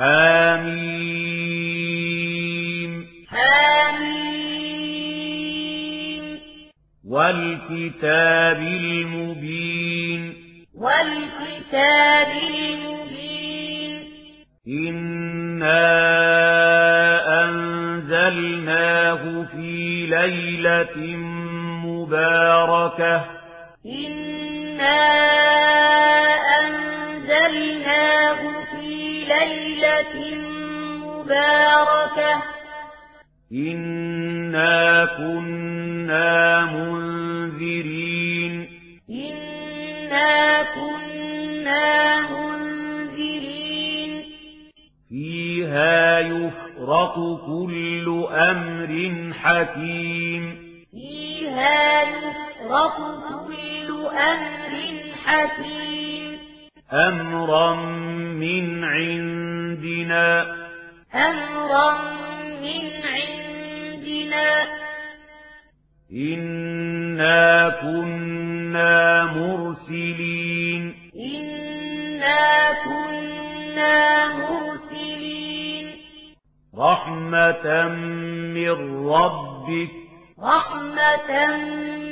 حاميم حاميم والكتاب المبين. والكتاب المبين. إنا أنزلناه في ليلة مباركة. إنا ليلة مباركة. إنا كنا منذرين. إنا كنا منذرين. فيها يفرق كل أمر حكيم. فيها يفرق كل أمر حكيم. أمرا من عندنا أمرا من عندنا إنا كنا مرسلين إنا كنا مرسلين رحمة من ربك رحمة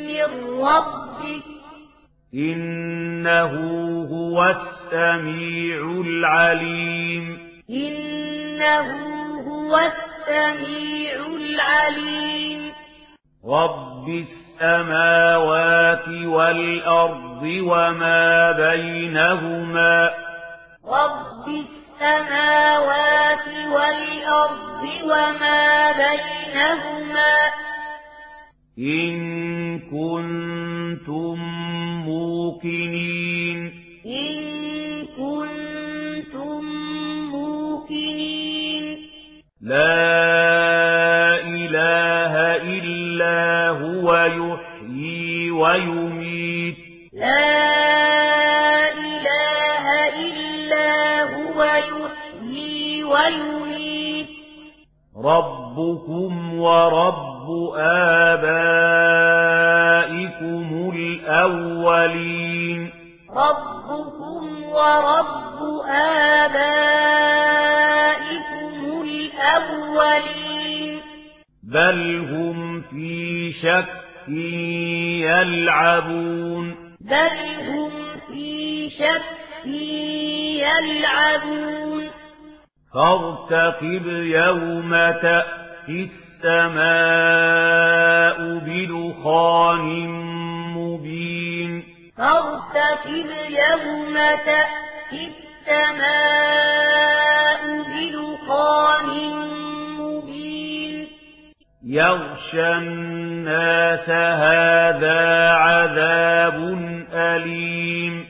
من ربك إنه هو السميع العليم. إنه هو السميع العليم. رب السماوات والأرض وما بينهما. رب السماوات والأرض وما بينهما. إن كنتم موقنين إن كنتم موقنين لا إله إلا هو يحيي ويميت لا إله إلا هو يحيي ويميت ربكم ورب آبائكم ورب آبائكم الأولين. بل هم في شك يلعبون. بل هم في شك يلعبون. فارتقب يوم تأتي السماء بدخان فارتقب يوم تأتي السماء بدخان مبين. يغشى الناس هذا عذاب أليم.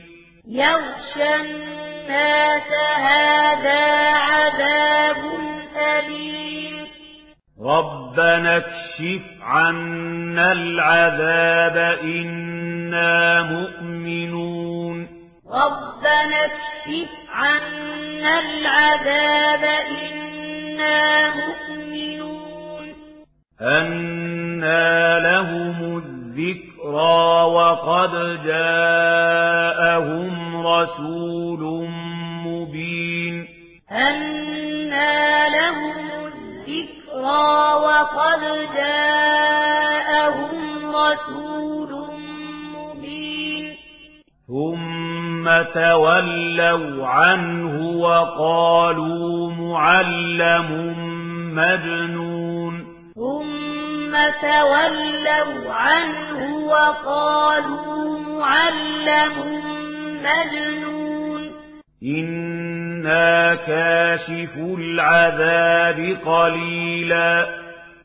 يغشى الناس هذا عذاب أليم. ربنا فاكشف عنا العذاب إنا مؤمنون ربنا اكشف عنا العذاب إنا مؤمنون أنا لهم الذكرى وقد جاءهم رسول مبين أنا لهم الذكرى وقد جاءهم رسول مبين ثم تولوا عنه وقالوا معلم مجنون ثم تولوا عنه وقالوا معلم مجنون إنا كاشف العذاب قليلا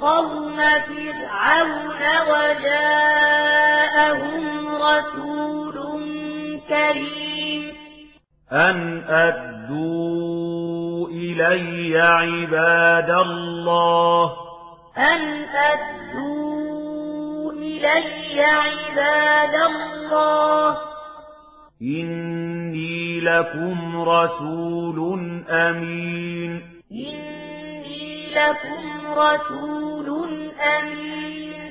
قوم فرعون وجاءهم رسول كريم. أن أدوا إلي عباد الله. أن أدوا إلي عباد الله. إني لكم رسول أمين. إني لكم رسول أمين